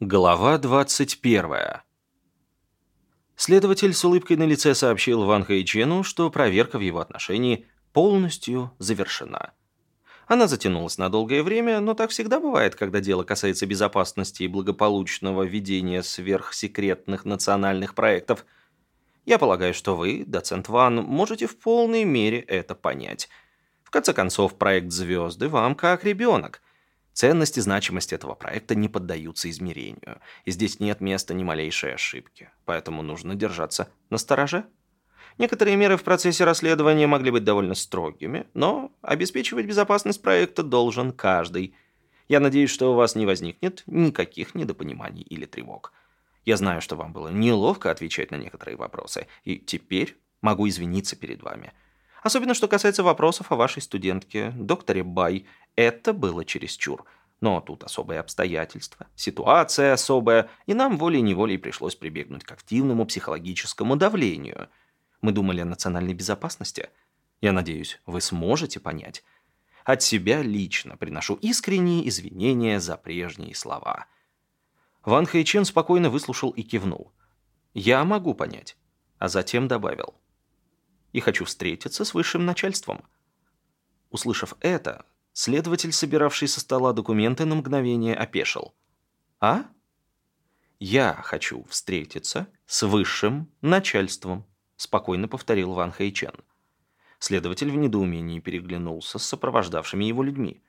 Глава 21. Следователь с улыбкой на лице сообщил Ван Хэйчену, что проверка в его отношении полностью завершена. Она затянулась на долгое время, но так всегда бывает, когда дело касается безопасности и благополучного ведения сверхсекретных национальных проектов. Я полагаю, что вы, доцент Ван, можете в полной мере это понять. В конце концов, проект «Звезды» вам как ребенок. Ценность и значимость этого проекта не поддаются измерению, и здесь нет места ни малейшей ошибки, поэтому нужно держаться на стороже. Некоторые меры в процессе расследования могли быть довольно строгими, но обеспечивать безопасность проекта должен каждый. Я надеюсь, что у вас не возникнет никаких недопониманий или тревог. Я знаю, что вам было неловко отвечать на некоторые вопросы, и теперь могу извиниться перед вами. Особенно, что касается вопросов о вашей студентке, докторе Бай. Это было чересчур. Но тут особые обстоятельства, ситуация особая, и нам волей-неволей пришлось прибегнуть к активному психологическому давлению. Мы думали о национальной безопасности. Я надеюсь, вы сможете понять. От себя лично приношу искренние извинения за прежние слова. Ван Хэйчен спокойно выслушал и кивнул. «Я могу понять», а затем добавил. «И хочу встретиться с высшим начальством». Услышав это, Следователь, собиравший со стола документы, на мгновение опешил. «А?» «Я хочу встретиться с высшим начальством», спокойно повторил Ван Хэйчен. Следователь в недоумении переглянулся с сопровождавшими его людьми.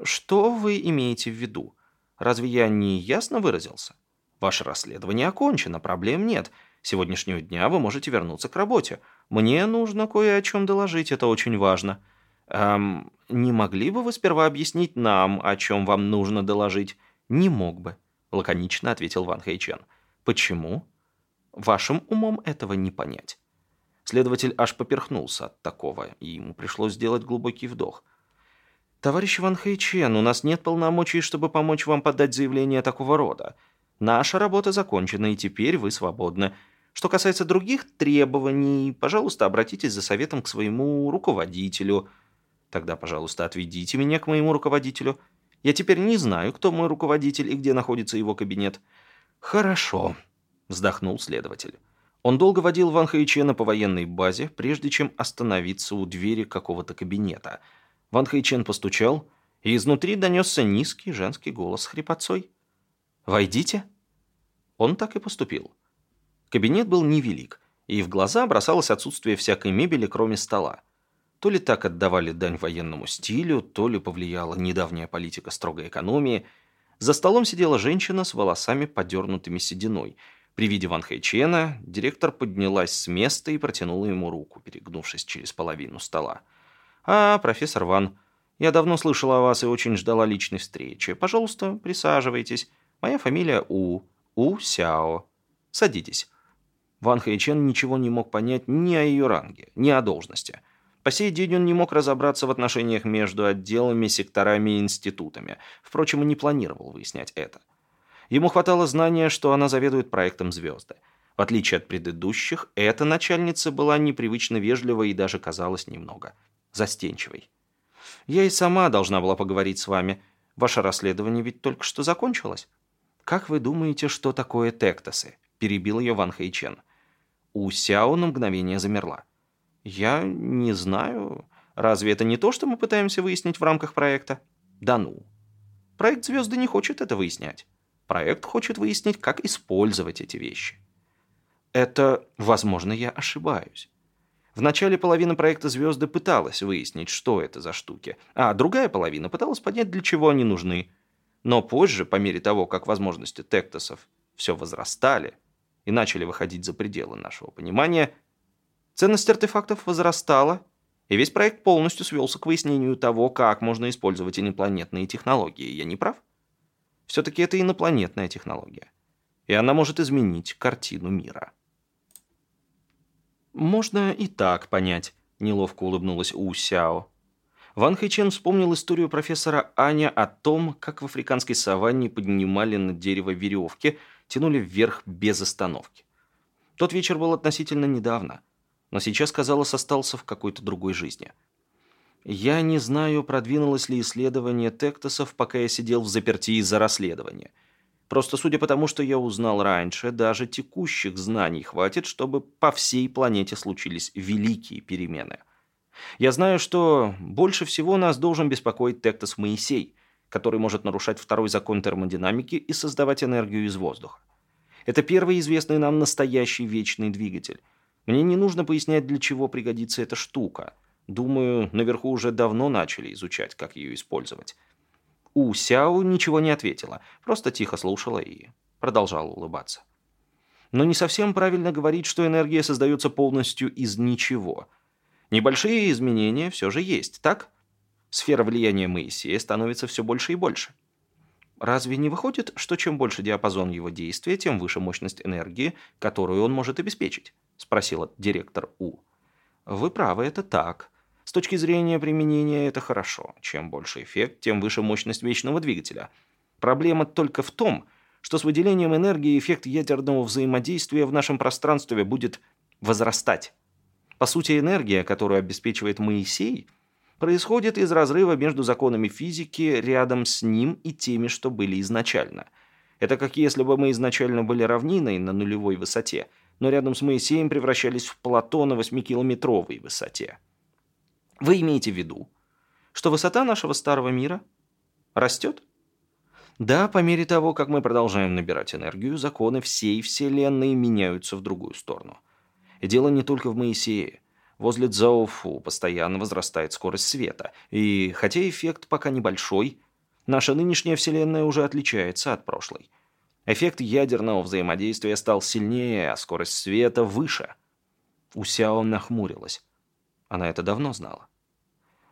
«Что вы имеете в виду? Разве я не ясно выразился? Ваше расследование окончено, проблем нет. С сегодняшнего дня вы можете вернуться к работе. Мне нужно кое о чем доложить, это очень важно». «Эм, не могли бы вы сперва объяснить нам, о чем вам нужно доложить?» «Не мог бы», — лаконично ответил Ван Хэйчен. «Почему?» «Вашим умом этого не понять». Следователь аж поперхнулся от такого, и ему пришлось сделать глубокий вдох. «Товарищ Ван Хэйчен, у нас нет полномочий, чтобы помочь вам подать заявление такого рода. Наша работа закончена, и теперь вы свободны. Что касается других требований, пожалуйста, обратитесь за советом к своему руководителю». Тогда, пожалуйста, отведите меня к моему руководителю. Я теперь не знаю, кто мой руководитель и где находится его кабинет». «Хорошо», — вздохнул следователь. Он долго водил Ван Хэйчена по военной базе, прежде чем остановиться у двери какого-то кабинета. Ван Хэйчен постучал, и изнутри донесся низкий женский голос с хрипотцой. «Войдите». Он так и поступил. Кабинет был невелик, и в глаза бросалось отсутствие всякой мебели, кроме стола. То ли так отдавали дань военному стилю, то ли повлияла недавняя политика строгой экономии. За столом сидела женщина с волосами, подернутыми сединой. При виде Ван Хэйчена директор поднялась с места и протянула ему руку, перегнувшись через половину стола. «А, профессор Ван, я давно слышала о вас и очень ждала личной встречи. Пожалуйста, присаживайтесь. Моя фамилия У. У Сяо. Садитесь». Ван Хэйчен ничего не мог понять ни о ее ранге, ни о должности – по сей день он не мог разобраться в отношениях между отделами, секторами и институтами. Впрочем, и не планировал выяснять это. Ему хватало знания, что она заведует проектом «Звезды». В отличие от предыдущих, эта начальница была непривычно вежливой и даже казалась немного застенчивой. «Я и сама должна была поговорить с вами. Ваше расследование ведь только что закончилось. Как вы думаете, что такое тектосы?» – перебил ее Ван Хэйчен. У Сяо на мгновение замерла. «Я не знаю. Разве это не то, что мы пытаемся выяснить в рамках проекта?» «Да ну. Проект «Звезды» не хочет это выяснять. Проект хочет выяснить, как использовать эти вещи». Это, возможно, я ошибаюсь. В начале половина проекта «Звезды» пыталась выяснить, что это за штуки, а другая половина пыталась понять, для чего они нужны. Но позже, по мере того, как возможности тектосов все возрастали и начали выходить за пределы нашего понимания – Ценность артефактов возрастала, и весь проект полностью свелся к выяснению того, как можно использовать инопланетные технологии. Я не прав? Все-таки это инопланетная технология. И она может изменить картину мира. «Можно и так понять», — неловко улыбнулась У Сяо. Ван Хэйчен вспомнил историю профессора Аня о том, как в африканской саванне поднимали на дерево веревки, тянули вверх без остановки. Тот вечер был относительно недавно — но сейчас, казалось, остался в какой-то другой жизни. Я не знаю, продвинулось ли исследование тектосов, пока я сидел в заперти из-за расследования. Просто судя по тому, что я узнал раньше, даже текущих знаний хватит, чтобы по всей планете случились великие перемены. Я знаю, что больше всего нас должен беспокоить Тектос Моисей, который может нарушать второй закон термодинамики и создавать энергию из воздуха. Это первый известный нам настоящий вечный двигатель. Мне не нужно пояснять, для чего пригодится эта штука. Думаю, наверху уже давно начали изучать, как ее использовать. У Сяо ничего не ответила, просто тихо слушала и продолжала улыбаться. Но не совсем правильно говорить, что энергия создается полностью из ничего. Небольшие изменения все же есть, так? Сфера влияния Моисея становится все больше и больше. Разве не выходит, что чем больше диапазон его действия, тем выше мощность энергии, которую он может обеспечить? Спросила директор У. Вы правы, это так. С точки зрения применения это хорошо. Чем больше эффект, тем выше мощность вечного двигателя. Проблема только в том, что с выделением энергии эффект ядерного взаимодействия в нашем пространстве будет возрастать. По сути, энергия, которую обеспечивает Моисей, происходит из разрыва между законами физики рядом с ним и теми, что были изначально. Это как если бы мы изначально были равниной на нулевой высоте, но рядом с Моисеем превращались в плато на 8-километровой высоте. Вы имеете в виду, что высота нашего старого мира растет? Да, по мере того, как мы продолжаем набирать энергию, законы всей Вселенной меняются в другую сторону. И дело не только в Моисее. Возле Цзаофу постоянно возрастает скорость света, и хотя эффект пока небольшой, наша нынешняя Вселенная уже отличается от прошлой. Эффект ядерного взаимодействия стал сильнее, а скорость света выше. У Сяо нахмурилась. Она это давно знала.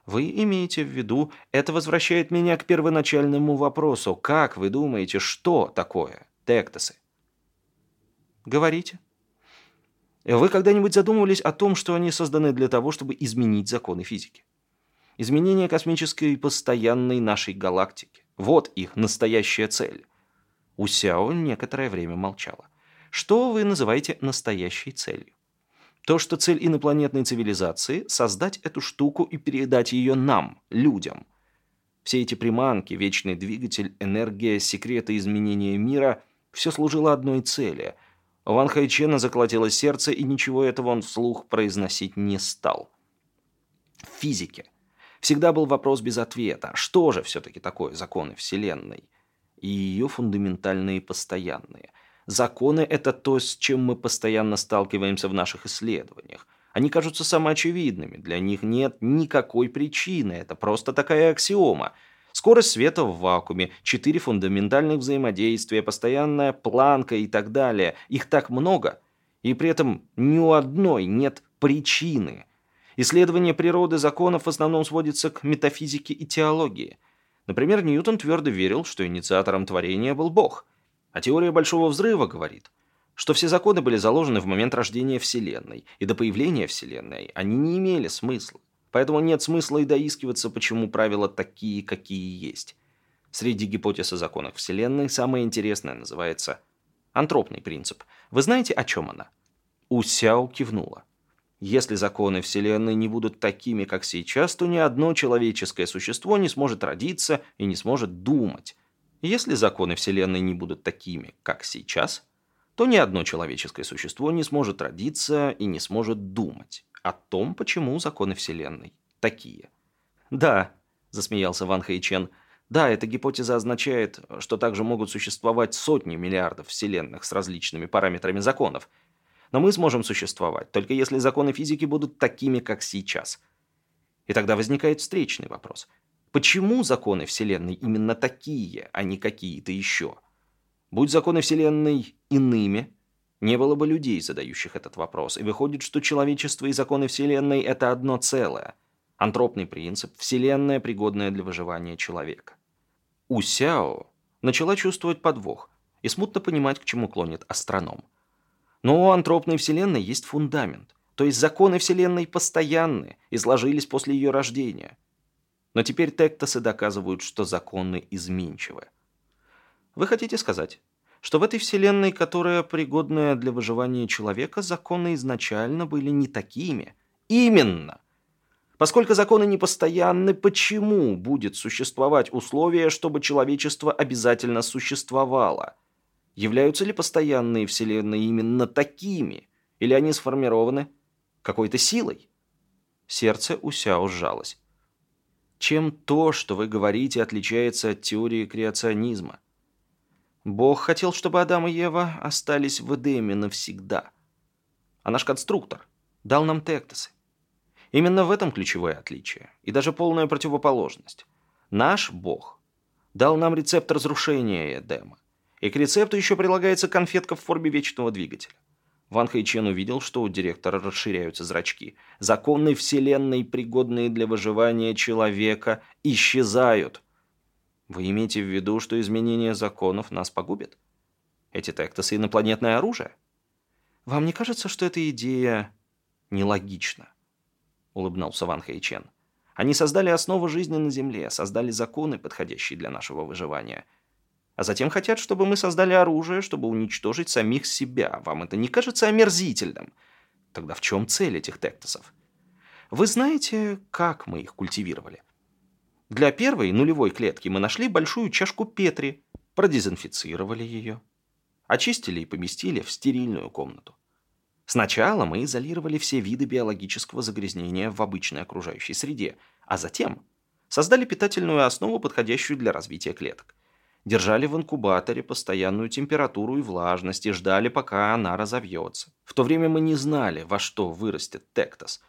Вы имеете в виду, это возвращает меня к первоначальному вопросу. Как вы думаете, что такое тектосы? Говорите. Вы когда-нибудь задумывались о том, что они созданы для того, чтобы изменить законы физики? Изменение космической постоянной нашей галактики. Вот их настоящая цель. Усяо некоторое время молчала. Что вы называете настоящей целью? То, что цель инопланетной цивилизации – создать эту штуку и передать ее нам, людям. Все эти приманки, вечный двигатель, энергия, секреты изменения мира – все служило одной цели. Ван Хайчена заколотило сердце, и ничего этого он вслух произносить не стал. В физике всегда был вопрос без ответа. Что же все-таки такое законы Вселенной? И ее фундаментальные постоянные – Законы – это то, с чем мы постоянно сталкиваемся в наших исследованиях. Они кажутся самоочевидными, для них нет никакой причины, это просто такая аксиома. Скорость света в вакууме, четыре фундаментальных взаимодействия, постоянная планка и так далее. Их так много, и при этом ни у одной нет причины. Исследование природы законов в основном сводится к метафизике и теологии. Например, Ньютон твердо верил, что инициатором творения был Бог – а теория Большого Взрыва говорит, что все законы были заложены в момент рождения Вселенной, и до появления Вселенной они не имели смысла. Поэтому нет смысла и доискиваться, почему правила такие, какие есть. Среди гипотез о законах Вселенной самая интересная называется антропный принцип. Вы знаете, о чем она? Усяо кивнула. Если законы Вселенной не будут такими, как сейчас, то ни одно человеческое существо не сможет родиться и не сможет думать. Если законы Вселенной не будут такими, как сейчас, то ни одно человеческое существо не сможет родиться и не сможет думать о том, почему законы Вселенной такие. «Да», – засмеялся Ван Хэйчен, – «да, эта гипотеза означает, что также могут существовать сотни миллиардов вселенных с различными параметрами законов. Но мы сможем существовать, только если законы физики будут такими, как сейчас. И тогда возникает встречный вопрос – Почему законы Вселенной именно такие, а не какие-то еще? Будь законы Вселенной иными, не было бы людей, задающих этот вопрос, и выходит, что человечество и законы Вселенной – это одно целое. Антропный принцип – Вселенная, пригодная для выживания человека. У Сяо начала чувствовать подвох и смутно понимать, к чему клонит астроном. Но у антропной Вселенной есть фундамент, то есть законы Вселенной постоянны и сложились после ее рождения – но теперь тектосы доказывают, что законы изменчивы. Вы хотите сказать, что в этой вселенной, которая пригодная для выживания человека, законы изначально были не такими? Именно! Поскольку законы непостоянны, почему будет существовать условие, чтобы человечество обязательно существовало – Являются ли постоянные вселенные именно такими? Или они сформированы какой-то силой? Сердце у Сяо сжалось. Чем то, что вы говорите, отличается от теории креационизма? Бог хотел, чтобы Адам и Ева остались в Эдеме навсегда. А наш конструктор дал нам тектосы. Именно в этом ключевое отличие и даже полная противоположность. Наш Бог дал нам рецепт разрушения Эдема. И к рецепту еще прилагается конфетка в форме вечного двигателя. Ван Хайчен увидел, что у директора расширяются зрачки. Законы Вселенной, пригодные для выживания человека, исчезают. Вы имеете в виду, что изменение законов нас погубит? Эти тектосы – инопланетное оружие? Вам не кажется, что эта идея нелогична? Улыбнулся Ван Хайчен. Они создали основу жизни на Земле, создали законы, подходящие для нашего выживания – а затем хотят, чтобы мы создали оружие, чтобы уничтожить самих себя. Вам это не кажется омерзительным? Тогда в чем цель этих тектосов? Вы знаете, как мы их культивировали? Для первой нулевой клетки мы нашли большую чашку Петри, продезинфицировали ее, очистили и поместили в стерильную комнату. Сначала мы изолировали все виды биологического загрязнения в обычной окружающей среде, а затем создали питательную основу, подходящую для развития клеток. Держали в инкубаторе постоянную температуру и влажность и ждали, пока она разовьется. В то время мы не знали, во что вырастет тектос.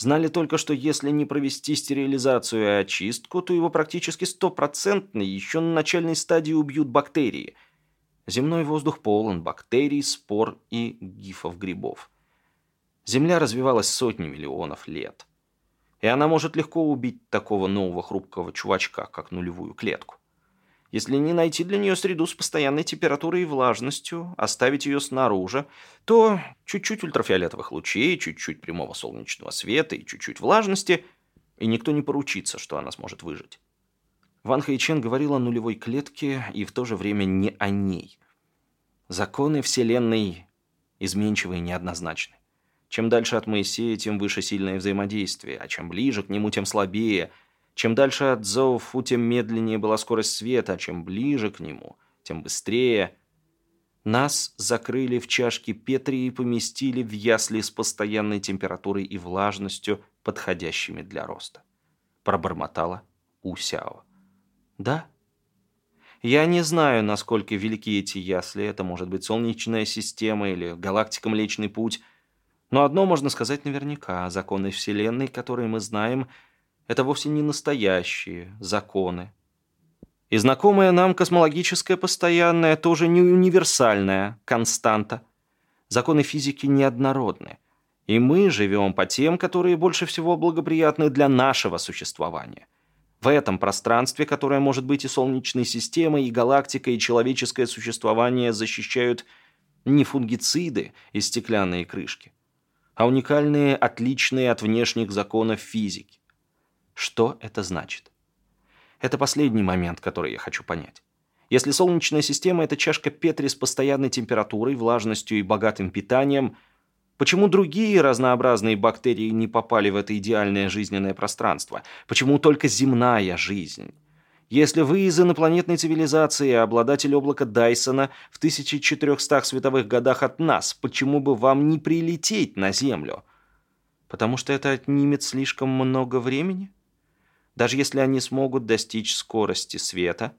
Знали только, что если не провести стерилизацию и очистку, то его практически стопроцентно еще на начальной стадии убьют бактерии. Земной воздух полон бактерий, спор и гифов-грибов. Земля развивалась сотни миллионов лет. И она может легко убить такого нового хрупкого чувачка, как нулевую клетку. Если не найти для нее среду с постоянной температурой и влажностью, оставить ее снаружи, то чуть-чуть ультрафиолетовых лучей, чуть-чуть прямого солнечного света и чуть-чуть влажности, и никто не поручится, что она сможет выжить. Ван Хайчен говорил о нулевой клетке и в то же время не о ней. Законы Вселенной изменчивы и неоднозначны. Чем дальше от Моисея, тем выше сильное взаимодействие, а чем ближе к нему, тем слабее – чем дальше от Зоуфу, тем медленнее была скорость света, а чем ближе к нему, тем быстрее. Нас закрыли в чашке Петри и поместили в ясли с постоянной температурой и влажностью, подходящими для роста. Пробормотала Усяо. Да. Я не знаю, насколько велики эти ясли. Это может быть Солнечная система или галактика Млечный Путь. Но одно можно сказать наверняка. Законы Вселенной, которые мы знаем – это вовсе не настоящие законы. И знакомая нам космологическая постоянная тоже не универсальная константа. Законы физики неоднородны. И мы живем по тем, которые больше всего благоприятны для нашего существования. В этом пространстве, которое может быть и Солнечной системой, и галактикой, и человеческое существование защищают не фунгициды и стеклянные крышки, а уникальные, отличные от внешних законов физики. Что это значит? Это последний момент, который я хочу понять. Если Солнечная система – это чашка Петри с постоянной температурой, влажностью и богатым питанием, почему другие разнообразные бактерии не попали в это идеальное жизненное пространство? Почему только земная жизнь? Если вы из инопланетной цивилизации, обладатель облака Дайсона в 1400 световых годах от нас, почему бы вам не прилететь на Землю? Потому что это отнимет слишком много времени? Даже если они смогут достичь скорости света,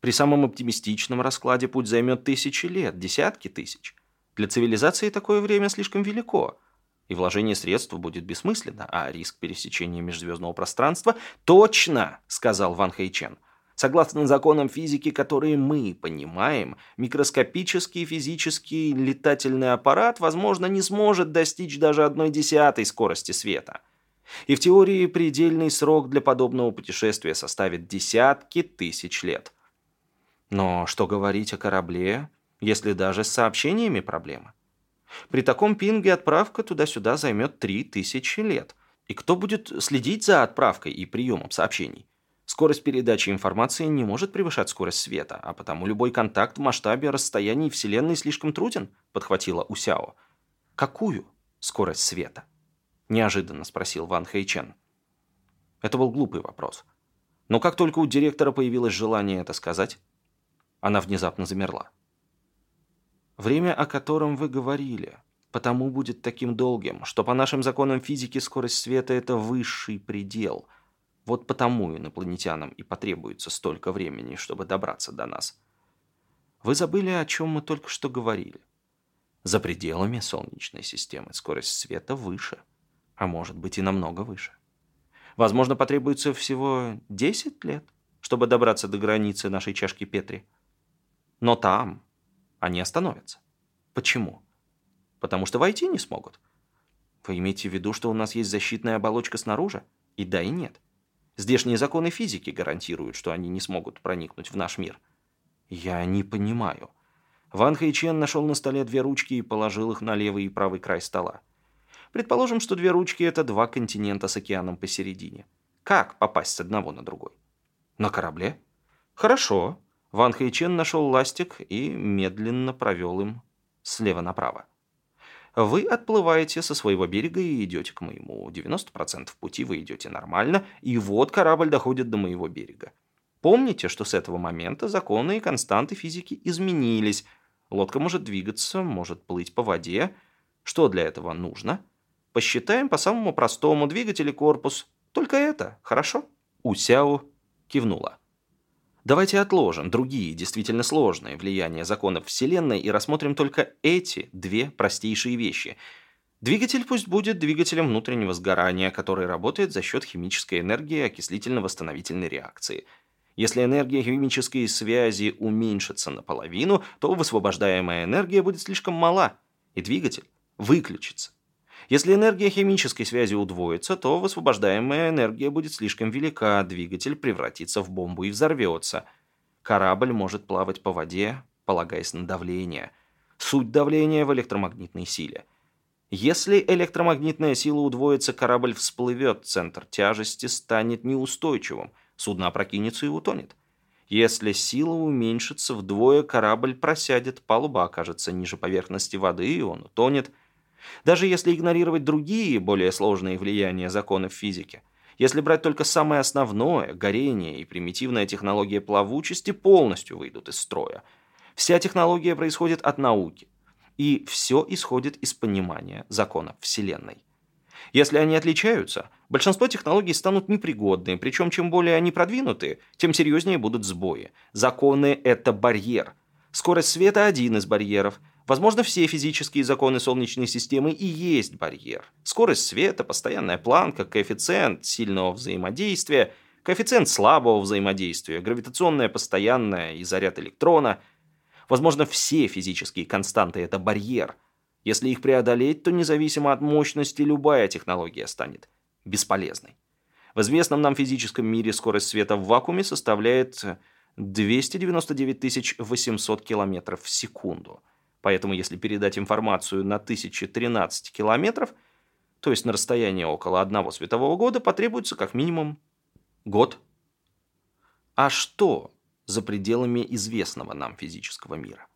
при самом оптимистичном раскладе путь займет тысячи лет, десятки тысяч. Для цивилизации такое время слишком велико, и вложение средств будет бессмысленно, а риск пересечения межзвездного пространства «Точно!» — сказал Ван Хэйчен. Согласно законам физики, которые мы понимаем, микроскопический физический летательный аппарат, возможно, не сможет достичь даже одной десятой скорости света – и в теории предельный срок для подобного путешествия составит десятки тысяч лет. Но что говорить о корабле, если даже с сообщениями проблема? При таком пинге отправка туда-сюда займет три тысячи лет. И кто будет следить за отправкой и приемом сообщений? Скорость передачи информации не может превышать скорость света, а потому любой контакт в масштабе расстояний Вселенной слишком труден, подхватила Усяо. Какую скорость света? Неожиданно спросил Ван Хэйчен. Это был глупый вопрос. Но как только у директора появилось желание это сказать, она внезапно замерла. Время, о котором вы говорили, потому будет таким долгим, что по нашим законам физики скорость света – это высший предел. Вот потому инопланетянам и потребуется столько времени, чтобы добраться до нас. Вы забыли, о чем мы только что говорили. За пределами Солнечной системы скорость света выше, а может быть и намного выше. Возможно, потребуется всего 10 лет, чтобы добраться до границы нашей чашки Петри. Но там они остановятся. Почему? Потому что войти не смогут. Вы имеете в виду, что у нас есть защитная оболочка снаружи? И да, и нет. Здешние законы физики гарантируют, что они не смогут проникнуть в наш мир. Я не понимаю. Ван Хэйчен нашел на столе две ручки и положил их на левый и правый край стола. Предположим, что две ручки – это два континента с океаном посередине. Как попасть с одного на другой? На корабле? Хорошо. Ван Хэйчен нашел ластик и медленно провел им слева направо. Вы отплываете со своего берега и идете к моему. 90% пути вы идете нормально, и вот корабль доходит до моего берега. Помните, что с этого момента законы и константы физики изменились. Лодка может двигаться, может плыть по воде. Что для этого нужно? Посчитаем по самому простому двигатель и корпус. Только это, хорошо? Усяо кивнула. Давайте отложим другие, действительно сложные влияния законов Вселенной и рассмотрим только эти две простейшие вещи. Двигатель пусть будет двигателем внутреннего сгорания, который работает за счет химической энергии окислительно-восстановительной реакции. Если энергия химической связи уменьшится наполовину, то высвобождаемая энергия будет слишком мала, и двигатель выключится. Если энергия химической связи удвоится, то высвобождаемая энергия будет слишком велика, двигатель превратится в бомбу и взорвется. Корабль может плавать по воде, полагаясь на давление. Суть давления в электромагнитной силе. Если электромагнитная сила удвоится, корабль всплывет, центр тяжести станет неустойчивым, судно опрокинется и утонет. Если сила уменьшится вдвое, корабль просядет, палуба окажется ниже поверхности воды, и он утонет – даже если игнорировать другие, более сложные влияния законов физики, если брать только самое основное, горение и примитивная технология плавучести полностью выйдут из строя. Вся технология происходит от науки, и все исходит из понимания законов Вселенной. Если они отличаются, большинство технологий станут непригодны, причем чем более они продвинуты, тем серьезнее будут сбои. Законы – это барьер. Скорость света – один из барьеров – Возможно, все физические законы Солнечной системы и есть барьер. Скорость света, постоянная планка, коэффициент сильного взаимодействия, коэффициент слабого взаимодействия, гравитационная постоянная и заряд электрона. Возможно, все физические константы – это барьер. Если их преодолеть, то независимо от мощности любая технология станет бесполезной. В известном нам физическом мире скорость света в вакууме составляет 299 800 км в секунду – Поэтому если передать информацию на 1013 километров, то есть на расстояние около одного светового года, потребуется как минимум год. А что за пределами известного нам физического мира?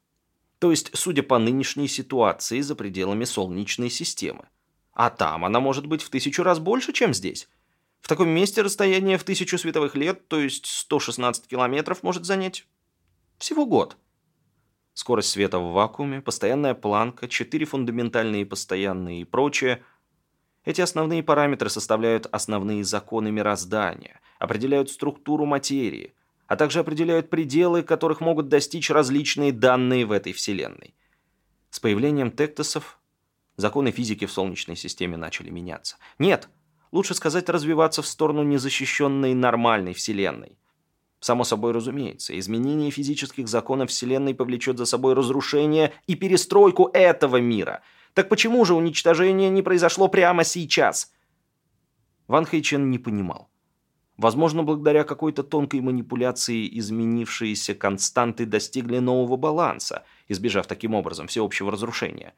То есть, судя по нынешней ситуации, за пределами Солнечной системы. А там она может быть в тысячу раз больше, чем здесь. В таком месте расстояние в тысячу световых лет, то есть 116 километров, может занять всего год скорость света в вакууме, постоянная планка, четыре фундаментальные постоянные и прочее. Эти основные параметры составляют основные законы мироздания, определяют структуру материи, а также определяют пределы, которых могут достичь различные данные в этой Вселенной. С появлением тектосов законы физики в Солнечной системе начали меняться. Нет, лучше сказать развиваться в сторону незащищенной нормальной Вселенной – Само собой разумеется, изменение физических законов Вселенной повлечет за собой разрушение и перестройку этого мира. Так почему же уничтожение не произошло прямо сейчас? Ван Хэйчен не понимал. Возможно, благодаря какой-то тонкой манипуляции изменившиеся константы достигли нового баланса, избежав таким образом всеобщего разрушения.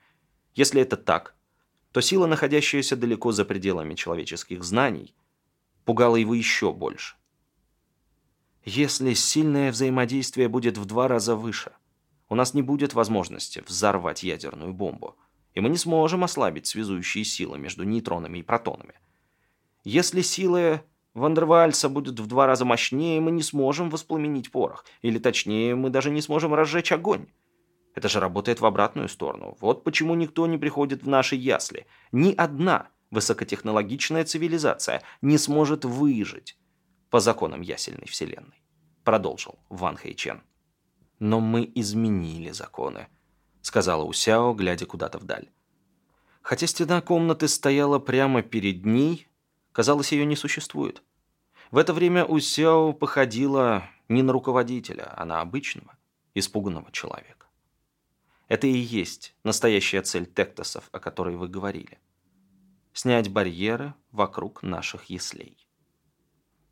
Если это так, то сила, находящаяся далеко за пределами человеческих знаний, пугала его еще больше. Если сильное взаимодействие будет в два раза выше, у нас не будет возможности взорвать ядерную бомбу, и мы не сможем ослабить связующие силы между нейтронами и протонами. Если силы Вандервальса будет в два раза мощнее, мы не сможем воспламенить порох, или точнее, мы даже не сможем разжечь огонь. Это же работает в обратную сторону. Вот почему никто не приходит в наши ясли. Ни одна высокотехнологичная цивилизация не сможет выжить по законам ясельной вселенной. Продолжил Ван Хэйчен. Но мы изменили законы, сказала Усяо, глядя куда-то вдаль. Хотя стена комнаты стояла прямо перед ней, казалось, ее не существует. В это время Усяо походила не на руководителя, а на обычного, испуганного человека. Это и есть настоящая цель тектосов, о которой вы говорили. Снять барьеры вокруг наших яслей.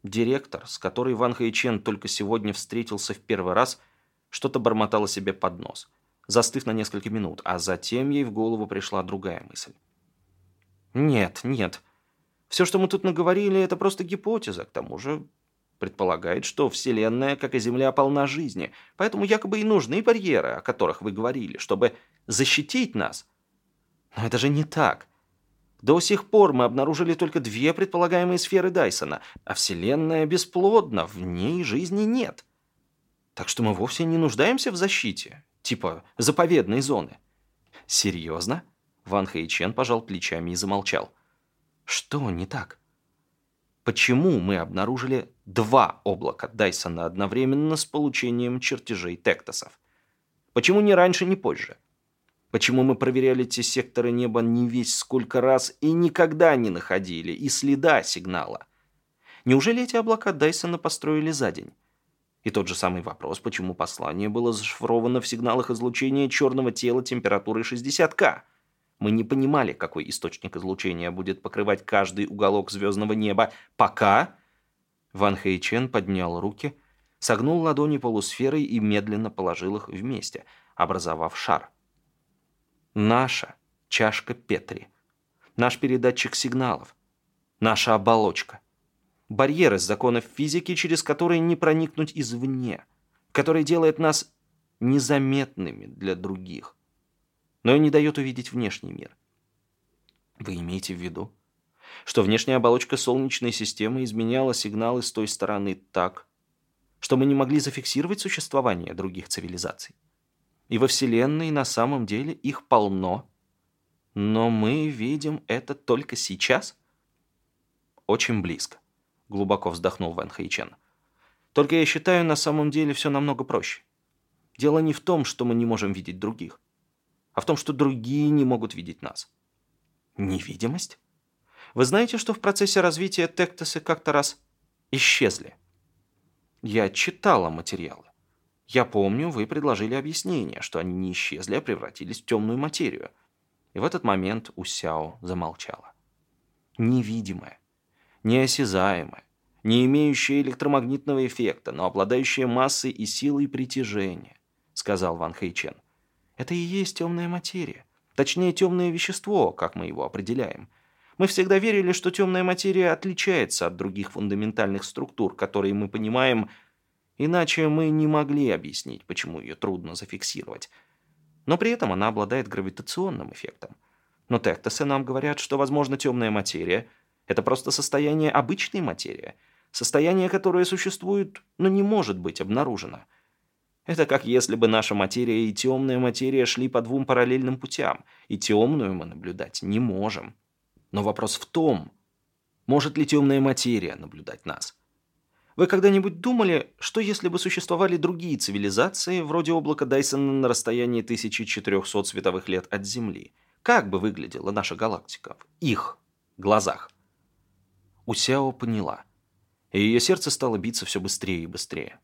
Директор, с которой Ван Хэйчен только сегодня встретился в первый раз, что-то бормотала себе под нос, застыв на несколько минут, а затем ей в голову пришла другая мысль. «Нет, нет. Все, что мы тут наговорили, это просто гипотеза. К тому же предполагает, что Вселенная, как и Земля, полна жизни, поэтому якобы и нужны барьеры, о которых вы говорили, чтобы защитить нас. Но это же не так. До сих пор мы обнаружили только две предполагаемые сферы Дайсона, а Вселенная бесплодна, в ней жизни нет. Так что мы вовсе не нуждаемся в защите, типа заповедной зоны. Серьезно? Ван Хэйчен пожал плечами и замолчал. Что не так? почему мы обнаружили два облака Дайсона одновременно с получением чертежей тектосов. Почему не раньше, не позже? Почему мы проверяли те секторы неба не весь сколько раз и никогда не находили и следа сигнала? Неужели эти облака Дайсона построили за день? И тот же самый вопрос, почему послание было зашифровано в сигналах излучения черного тела температурой 60К? Мы не понимали, какой источник излучения будет покрывать каждый уголок звездного неба, пока... Ван Хэйчен поднял руки, согнул ладони полусферой и медленно положил их вместе, образовав шар. Наша чашка Петри. Наш передатчик сигналов. Наша оболочка. Барьер из законов физики, через который не проникнуть извне, который делает нас незаметными для других но и не дает увидеть внешний мир. Вы имеете в виду, что внешняя оболочка Солнечной системы изменяла сигналы с той стороны так, что мы не могли зафиксировать существование других цивилизаций? И во Вселенной на самом деле их полно, но мы видим это только сейчас? Очень близко, глубоко вздохнул Ван Хэйчен. Только я считаю, на самом деле все намного проще. Дело не в том, что мы не можем видеть других а в том, что другие не могут видеть нас. Невидимость? Вы знаете, что в процессе развития тектосы как-то раз исчезли? Я читала материалы. Я помню, вы предложили объяснение, что они не исчезли, а превратились в темную материю. И в этот момент Усяо замолчала. Невидимая, неосязаемая, не имеющая электромагнитного эффекта, но обладающая массой и силой притяжения, сказал Ван Хэйчен. Это и есть темная материя. Точнее, темное вещество, как мы его определяем. Мы всегда верили, что темная материя отличается от других фундаментальных структур, которые мы понимаем, иначе мы не могли объяснить, почему ее трудно зафиксировать. Но при этом она обладает гравитационным эффектом. Но тектосы нам говорят, что, возможно, темная материя – это просто состояние обычной материи, состояние, которое существует, но не может быть обнаружено – это как если бы наша материя и темная материя шли по двум параллельным путям, и темную мы наблюдать не можем. Но вопрос в том, может ли темная материя наблюдать нас? Вы когда-нибудь думали, что если бы существовали другие цивилизации, вроде облака Дайсона на расстоянии 1400 световых лет от Земли, как бы выглядела наша галактика в их глазах? Усяо поняла, и ее сердце стало биться все быстрее и быстрее.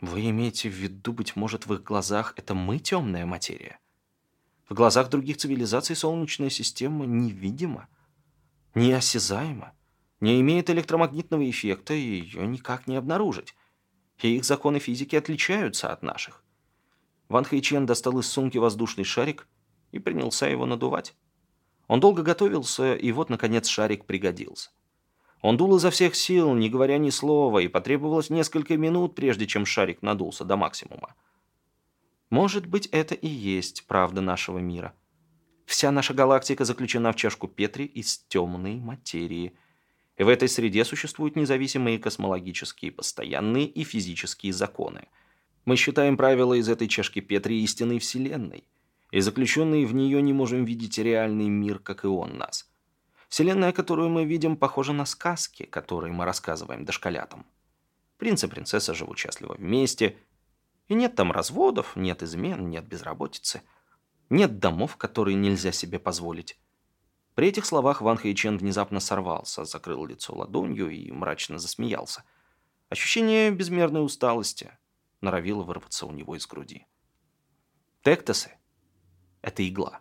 Вы имеете в виду, быть может, в их глазах это мы темная материя? В глазах других цивилизаций Солнечная система невидима, неосязаема, не имеет электромагнитного эффекта, и ее никак не обнаружить. И их законы физики отличаются от наших. Ван Хэйчен достал из сумки воздушный шарик и принялся его надувать. Он долго готовился, и вот, наконец, шарик пригодился. Он дул изо всех сил, не говоря ни слова, и потребовалось несколько минут, прежде чем шарик надулся до максимума. Может быть, это и есть правда нашего мира. Вся наша галактика заключена в чашку Петри из темной материи. В этой среде существуют независимые космологические, постоянные и физические законы. Мы считаем правила из этой чашки Петри истинной Вселенной, и заключенные в нее не можем видеть реальный мир, как и он нас. Вселенная, которую мы видим, похожа на сказки, которые мы рассказываем дошколятам. Принц и принцесса живут счастливо вместе, и нет там разводов, нет измен, нет безработицы, нет домов, которые нельзя себе позволить. При этих словах Ван Хэйчен внезапно сорвался, закрыл лицо ладонью и мрачно засмеялся. Ощущение безмерной усталости норовило вырваться у него из груди. Тектосы — это игла.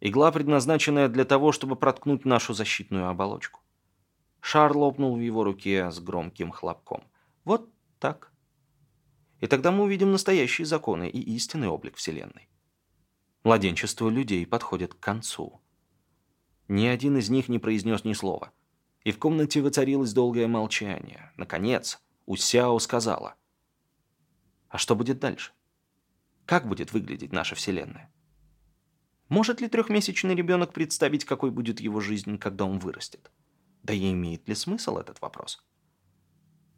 Игла, предназначенная для того, чтобы проткнуть нашу защитную оболочку. Шар лопнул в его руке с громким хлопком. Вот так. И тогда мы увидим настоящие законы и истинный облик Вселенной. Младенчество людей подходит к концу. Ни один из них не произнес ни слова. И в комнате воцарилось долгое молчание. Наконец, Усяо сказала. «А что будет дальше? Как будет выглядеть наша Вселенная? Может ли трехмесячный ребенок представить, какой будет его жизнь, когда он вырастет? Да и имеет ли смысл этот вопрос?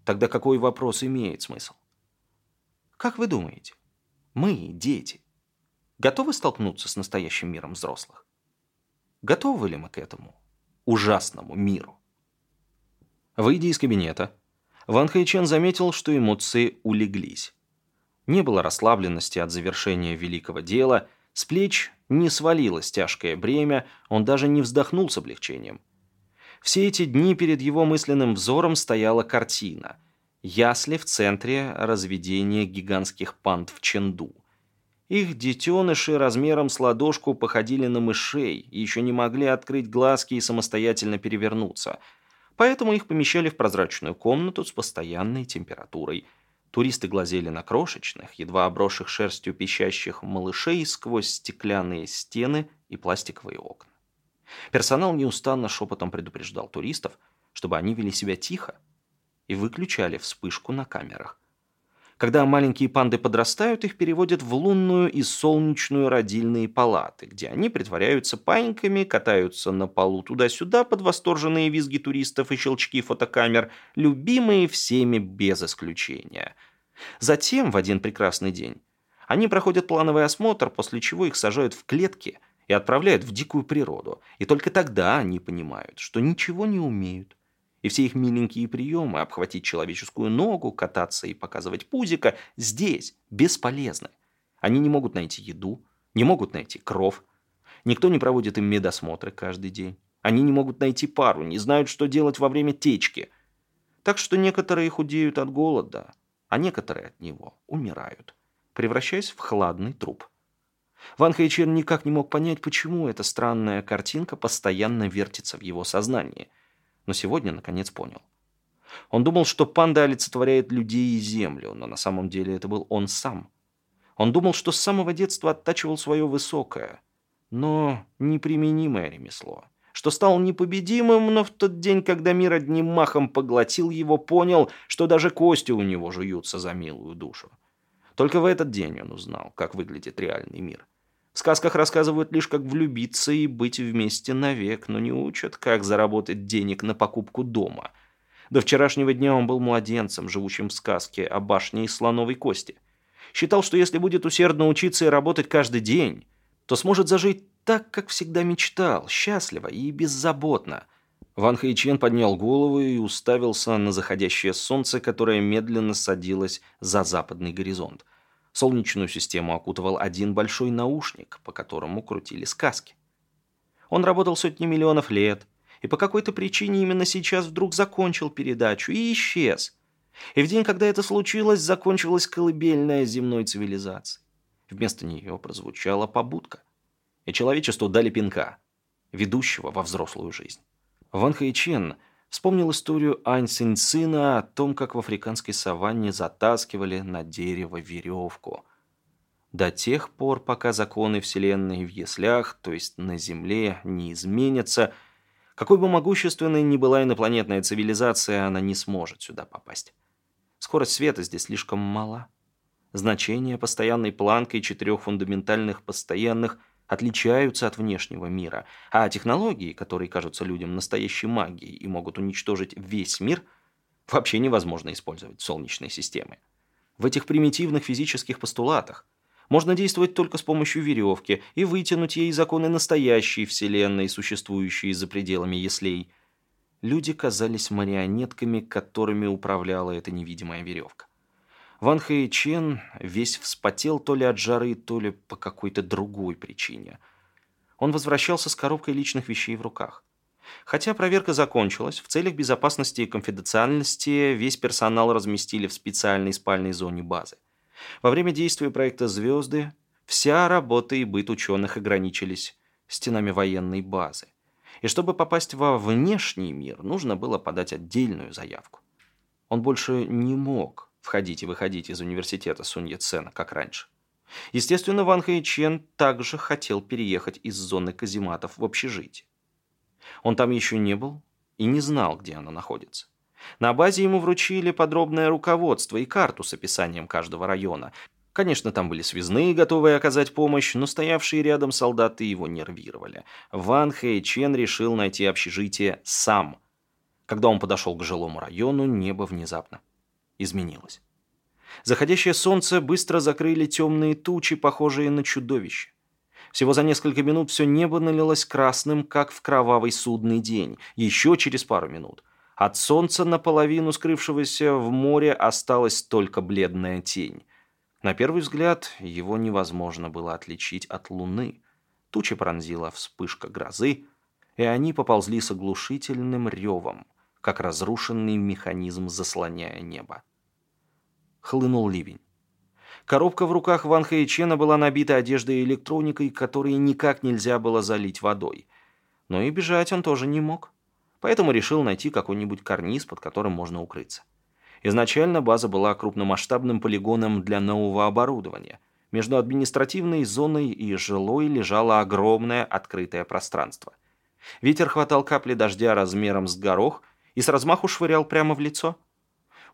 Тогда какой вопрос имеет смысл? Как вы думаете, мы, дети, готовы столкнуться с настоящим миром взрослых? Готовы ли мы к этому ужасному миру? Выйдя из кабинета, Ван Хэйчен заметил, что эмоции улеглись. Не было расслабленности от завершения великого дела, с плеч не свалилось тяжкое бремя, он даже не вздохнул с облегчением. Все эти дни перед его мысленным взором стояла картина. Ясли в центре разведения гигантских панд в Ченду. Их детеныши размером с ладошку походили на мышей и еще не могли открыть глазки и самостоятельно перевернуться. Поэтому их помещали в прозрачную комнату с постоянной температурой. Туристы глазели на крошечных, едва обросших шерстью пищащих малышей сквозь стеклянные стены и пластиковые окна. Персонал неустанно шепотом предупреждал туристов, чтобы они вели себя тихо и выключали вспышку на камерах. Когда маленькие панды подрастают, их переводят в лунную и солнечную родильные палаты, где они притворяются паньками, катаются на полу туда-сюда под восторженные визги туристов и щелчки фотокамер, любимые всеми без исключения. Затем, в один прекрасный день, они проходят плановый осмотр, после чего их сажают в клетки и отправляют в дикую природу. И только тогда они понимают, что ничего не умеют и все их миленькие приемы, обхватить человеческую ногу, кататься и показывать пузика, здесь бесполезны. Они не могут найти еду, не могут найти кров. Никто не проводит им медосмотры каждый день. Они не могут найти пару, не знают, что делать во время течки. Так что некоторые худеют от голода, а некоторые от него умирают, превращаясь в хладный труп. Ван Хэйчен никак не мог понять, почему эта странная картинка постоянно вертится в его сознании – но сегодня наконец понял. Он думал, что панда олицетворяет людей и землю, но на самом деле это был он сам. Он думал, что с самого детства оттачивал свое высокое, но неприменимое ремесло, что стал непобедимым, но в тот день, когда мир одним махом поглотил его, понял, что даже кости у него жуются за милую душу. Только в этот день он узнал, как выглядит реальный мир. В сказках рассказывают лишь, как влюбиться и быть вместе навек, но не учат, как заработать денег на покупку дома. До вчерашнего дня он был младенцем, живущим в сказке о башне из слоновой кости. Считал, что если будет усердно учиться и работать каждый день, то сможет зажить так, как всегда мечтал, счастливо и беззаботно. Ван Хэйчен поднял голову и уставился на заходящее солнце, которое медленно садилось за западный горизонт. Солнечную систему окутывал один большой наушник, по которому крутили сказки. Он работал сотни миллионов лет, и по какой-то причине именно сейчас вдруг закончил передачу и исчез. И в день, когда это случилось, закончилась колыбельная земной цивилизации. Вместо нее прозвучала побудка. И человечеству дали пинка, ведущего во взрослую жизнь. Ван Хэйчен Вспомнил историю Ань о том, как в африканской саванне затаскивали на дерево веревку. До тех пор, пока законы Вселенной в яслях, то есть на Земле, не изменятся, какой бы могущественной ни была инопланетная цивилизация, она не сможет сюда попасть. Скорость света здесь слишком мала. Значение постоянной планкой четырех фундаментальных постоянных – отличаются от внешнего мира, а технологии, которые кажутся людям настоящей магией и могут уничтожить весь мир, вообще невозможно использовать в Солнечной системе. в этих примитивных физических постулатах. Можно действовать только с помощью веревки и вытянуть ей законы настоящей Вселенной, существующие за пределами яслей. Люди казались марионетками, которыми управляла эта невидимая веревка. Ван Хэй Чен весь вспотел то ли от жары, то ли по какой-то другой причине. Он возвращался с коробкой личных вещей в руках. Хотя проверка закончилась, в целях безопасности и конфиденциальности весь персонал разместили в специальной спальной зоне базы. Во время действия проекта «Звезды» вся работа и быт ученых ограничились стенами военной базы. И чтобы попасть во внешний мир, нужно было подать отдельную заявку. Он больше не мог входить и выходить из университета Сунья Цена, как раньше. Естественно, Ван Хэйчен также хотел переехать из зоны казематов в общежитие. Он там еще не был и не знал, где она находится. На базе ему вручили подробное руководство и карту с описанием каждого района. Конечно, там были связные, готовые оказать помощь, но стоявшие рядом солдаты его нервировали. Ван Хэй Чен решил найти общежитие сам. Когда он подошел к жилому району, небо внезапно изменилось. Заходящее солнце быстро закрыли темные тучи, похожие на чудовище. Всего за несколько минут все небо налилось красным, как в кровавый судный день. Еще через пару минут – от солнца наполовину скрывшегося в море осталась только бледная тень. На первый взгляд его невозможно было отличить от луны. Тучи пронзила вспышка грозы, и они поползли с оглушительным ревом, как разрушенный механизм, заслоняя небо. Хлынул ливень. Коробка в руках Ван Хэйчена была набита одеждой и электроникой, которые никак нельзя было залить водой. Но и бежать он тоже не мог поэтому решил найти какой-нибудь карниз, под которым можно укрыться. Изначально база была крупномасштабным полигоном для нового оборудования. Между административной зоной и жилой лежало огромное открытое пространство. Ветер хватал капли дождя размером с горох и с размаху швырял прямо в лицо.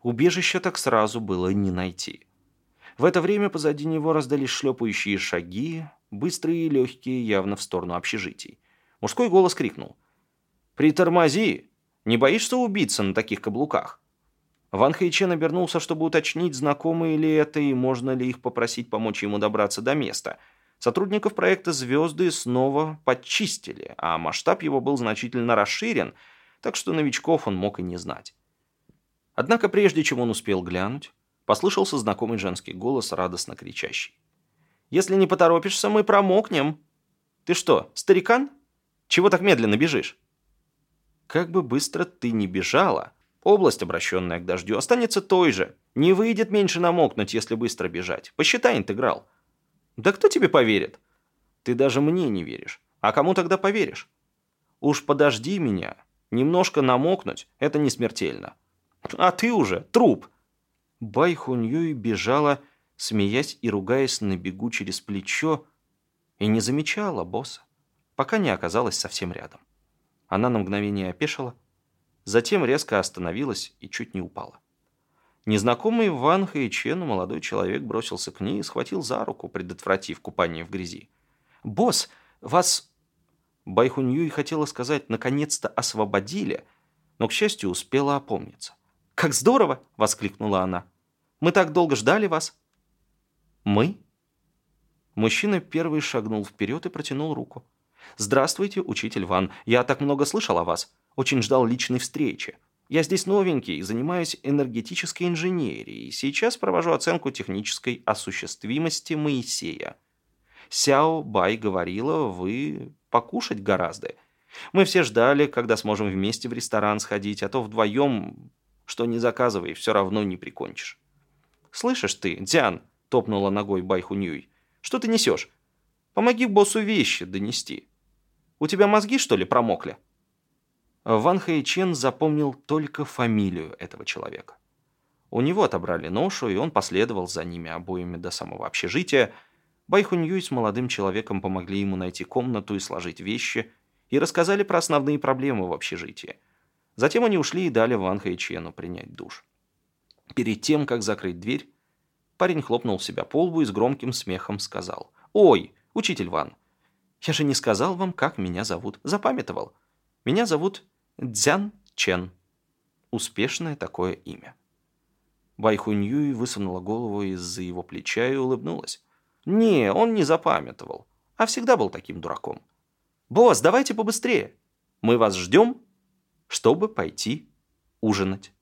Убежища так сразу было не найти. В это время позади него раздались шлепающие шаги, быстрые и легкие, явно в сторону общежитий. Мужской голос крикнул – «Притормози! Не боишься убиться на таких каблуках?» Ван Хэйчен обернулся, чтобы уточнить, знакомые ли это и можно ли их попросить помочь ему добраться до места. Сотрудников проекта «Звезды» снова подчистили, а масштаб его был значительно расширен, так что новичков он мог и не знать. Однако прежде чем он успел глянуть, послышался знакомый женский голос, радостно кричащий. «Если не поторопишься, мы промокнем!» «Ты что, старикан? Чего так медленно бежишь?» Как бы быстро ты ни бежала, область, обращенная к дождю, останется той же. Не выйдет меньше намокнуть, если быстро бежать. Посчитай интеграл. Да кто тебе поверит? Ты даже мне не веришь. А кому тогда поверишь? Уж подожди меня. Немножко намокнуть – это не смертельно. А ты уже труп. Бай Хуньюй бежала, смеясь и ругаясь на бегу через плечо, и не замечала босса, пока не оказалась совсем рядом. Она на мгновение опешила, затем резко остановилась и чуть не упала. Незнакомый Ван Хэйчену молодой человек бросился к ней и схватил за руку, предотвратив купание в грязи. «Босс, вас...» Байхуньюй хотела сказать «наконец-то освободили», но, к счастью, успела опомниться. «Как здорово!» — воскликнула она. «Мы так долго ждали вас!» «Мы?» Мужчина первый шагнул вперед и протянул руку. «Здравствуйте, учитель Ван. Я так много слышал о вас. Очень ждал личной встречи. Я здесь новенький, занимаюсь энергетической инженерией. Сейчас провожу оценку технической осуществимости Моисея. Сяо Бай говорила, вы покушать гораздо. Мы все ждали, когда сможем вместе в ресторан сходить, а то вдвоем, что не заказывай, все равно не прикончишь. «Слышишь ты, Дзян?» — топнула ногой Бай Хунюй. «Что ты несешь? Помоги боссу вещи донести». У тебя мозги, что ли, промокли?» Ван Хэйчен запомнил только фамилию этого человека. У него отобрали ношу, и он последовал за ними обоими до самого общежития. Байхунь с молодым человеком помогли ему найти комнату и сложить вещи, и рассказали про основные проблемы в общежитии. Затем они ушли и дали Ван Хэйчену принять душ. Перед тем, как закрыть дверь, парень хлопнул себя по лбу и с громким смехом сказал «Ой, учитель Ван, я же не сказал вам, как меня зовут. Запамятовал. Меня зовут Дзян Чен. Успешное такое имя. Байхуньюй высунула голову из-за его плеча и улыбнулась. «Не, он не запамятовал, а всегда был таким дураком. Босс, давайте побыстрее. Мы вас ждем, чтобы пойти ужинать».